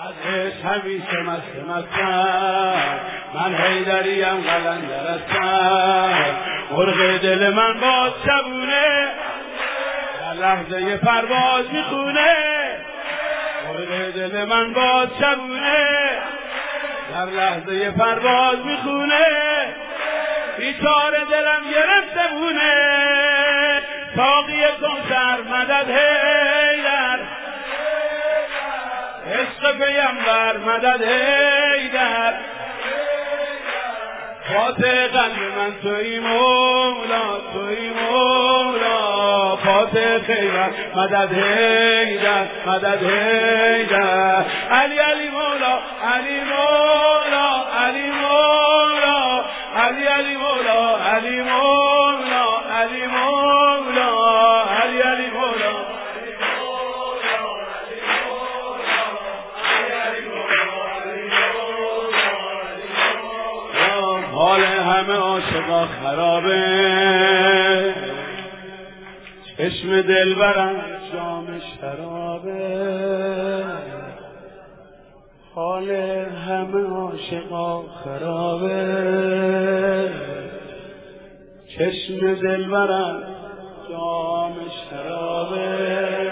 عشق همیشه مست مستم من حیدریم قلندر هستم مرغ دل من باز شبونه. در لحظه پرواز می‌خونه. مرغ دل من باز شبونه. در لحظه پرواز می‌خونه. بیچاره دلم گرفته بونه. ساقی سر مدد هیدر عشق پیمبر مدد هیدر فاتح قلب من توی مولا توی مولا. فاتح خیبر مدد هیدر مدد هیدر علی علی مولا علی مولا. عاشقا خرابه. چشم دلبرم جام شرابه حال همه عاشقا خرابه. چشم دلبرم جام شرابه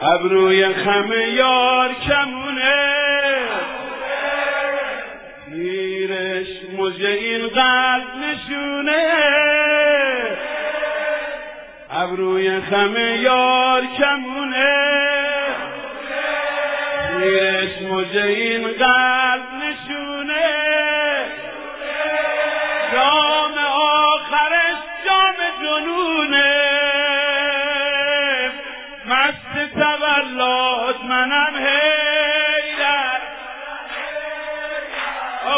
ابروی خم یار کمونه. تیرش مجه این قلب نشونه. ابروی خم یار کمونه. تیرش مجه این قلب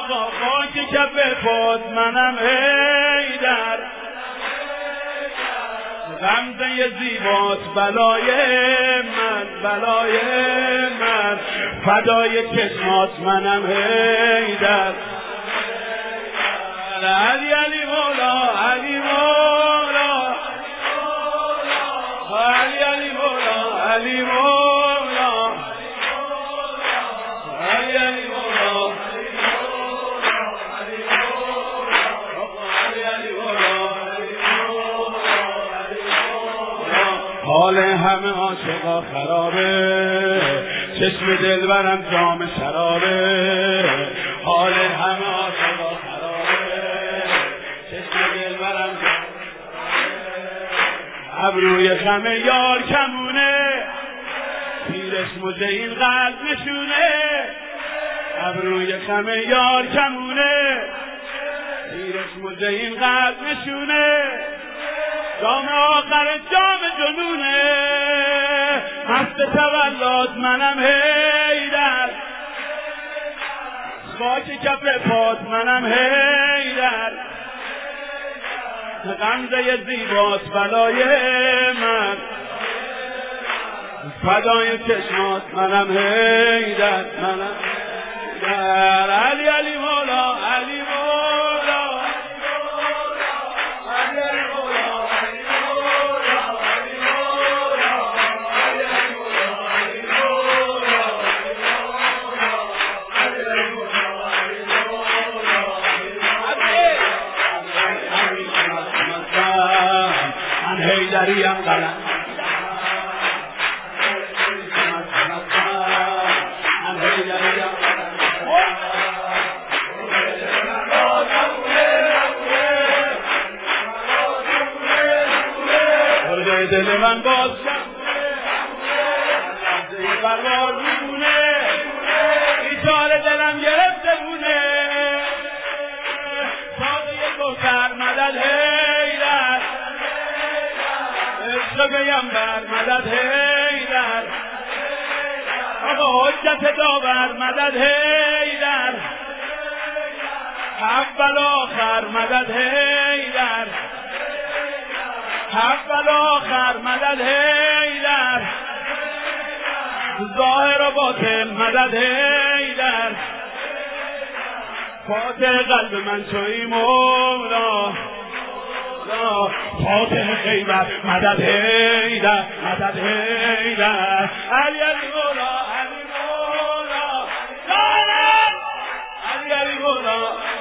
آقا خاک کف پاد منم هیدر غمزه زیبات بلای من بلای من. فدای چشمات منم هیدر علی علی مولا علی مولا. علی علی مولا علی مولا. عاشقا خرابه. چشم دلبرم جام شرابه. حال همه عاشقا خرابه. چشم دلبرم ابروی خم یار کمونه. پیرش مجه این قلب نشونه. ابروی خم یار کمونه. پیرش مجه این قلب نشونه. جام آخر جام جنونه. مست تولد منم هیدر خاک کف پاد منم هیدر غمزه زیبات بلای من. فدای چشمات منم هیدر منم در. علی علی دل من باز می‌کنه بیچاره دلم گرفته بونه ساقه کوثر مدد هیدر عشق پیمبر مدد هیدر آقا حجت داور مدد هیدر اول آخر مدد هیدر اول آخر مدد هیدر ظاهر و باطن مدد هیدر فاتح قلب من توی مولا. فاتح غیبت مدد هیدر مدد هیدر علی علی مولا علی مولا. علی علی مولا.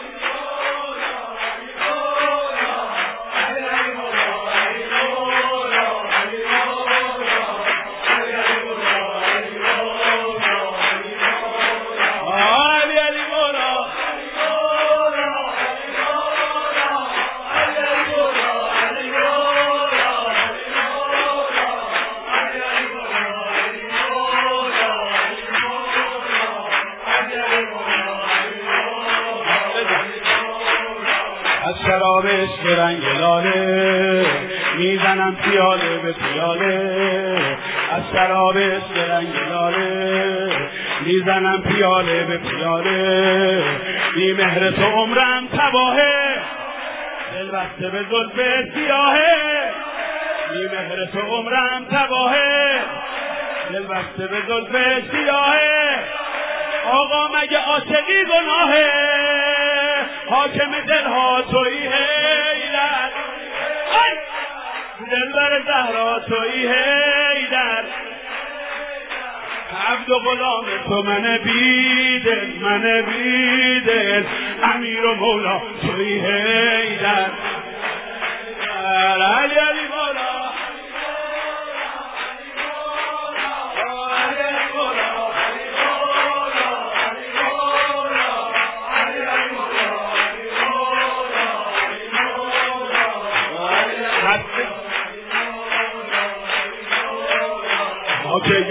شراب عشق رنگ لاله می‌زنم پیاله به پیاله. از شراب عشق رنگ لاله می‌زنم پیاله به پیاله. بی مهر تو عمرم تباهه دل بسته به زلف سیاهه. بی مهر تو عمرم تباهه دل بسته به زلف سیاهه. آقا مگه عاشقی گناهه؟ حاکم دلها تویی هیدر دل بر زهرا هیدر عبد و غلام تو من بیدل من بیدل امیر و مولا توی هیدر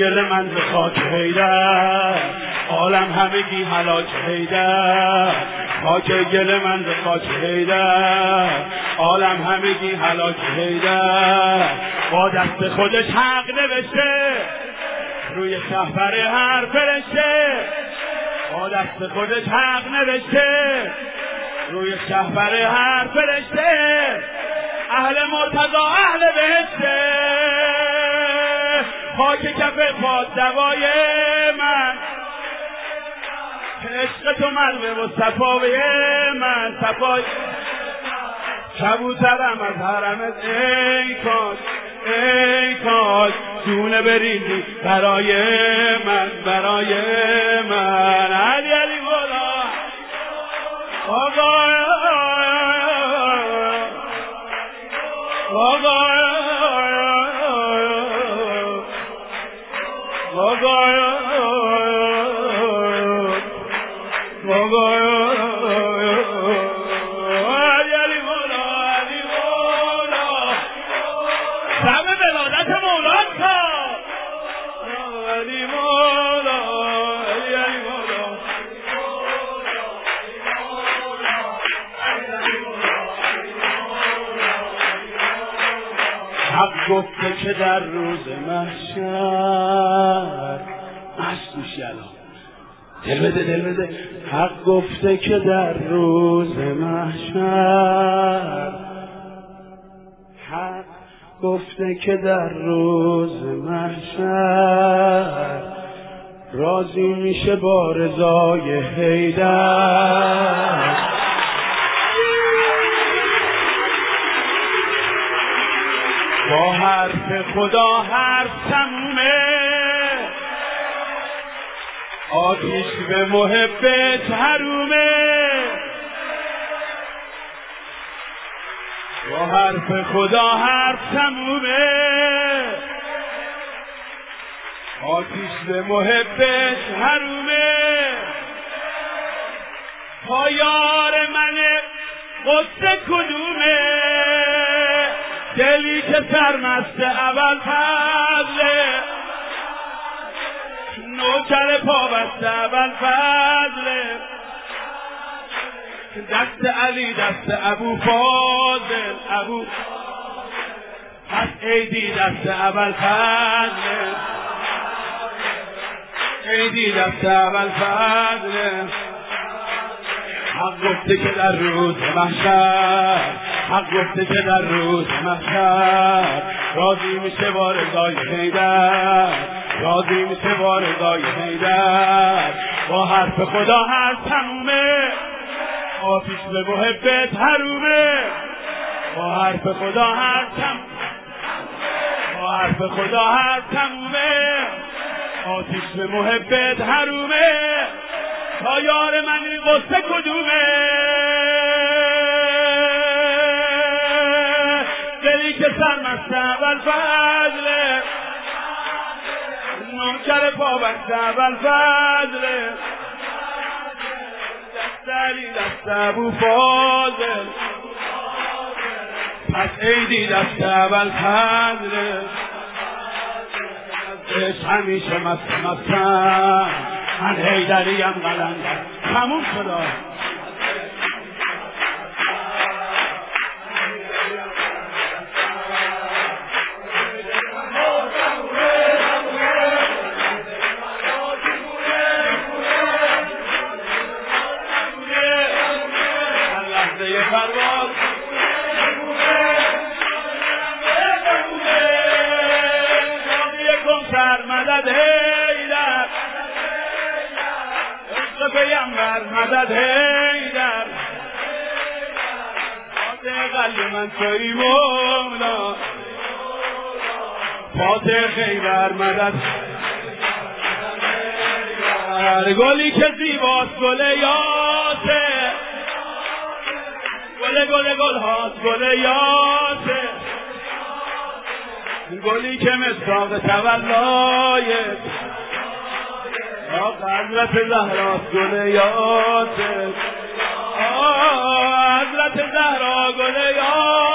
گل من به خاک حیدر. عالم همگی هلاک حیدر. خاک گل من به خاک حیدر. عالم همگی هلاک حیدر. با دست خودش حق نوشته. روی شهبر هر فرشته. با دست خودش حق نوشته. روی شهبر هر فرشته. اهل مرتضا اهل بهشته. خاک کف پاد دوای من. عشق تو ملمه و صفای من. صفای کبوترم از حرمت ای کاش ای کاش. جونه بریزی برای من برای من. علی علی آقا آقا گفته که در روز محشر؟ مست میشی الان دل بده دل بده. حق گفته که در روز محشر. حق گفته که در روز محشر. راضی میشه با رضای حیدر. با حرف خدا حرف تمومه. آتیش به محبت حرومه. با حرف خدا حرف تمومه. آتیش به محبت حرومه. پایار من قصه کدومه؟ دلی که سرمست اول فضله نوکر پابست اول فضله دست علی دست ابو فاضل. ابو پس ایدی دست اول فضله ایدی دست اول فضله حق گفته که در روز محشر حق گفته که در روز محشر راضی میشه با رضای حیدر راضی میشه با رضای حیدر. با حرف خدا هر تمومه آتیش به محبت حرومه. با حرف خدا هر تم با حرف خدا هر تمومه. آتیش به محبت حرومه. تا یار من این قصه کدومه؟ دلی که سرمست اول فضله نوکر پابست اول فضله دست ابو فاضل. پس ایدی دست اول فضله عشق همیشه مست مستم. من حیدریم قلندر تموم شد. پیمبر مدد هیدر فاتح قلب من توی مولا. فاتح خیبر مدد. هر گلی که زیباست گل یاسه. گل گل گل هاست گل یاسه. گلی که مصداق حضرت زهراست گل یاسه حضرت زهرا گل یاسه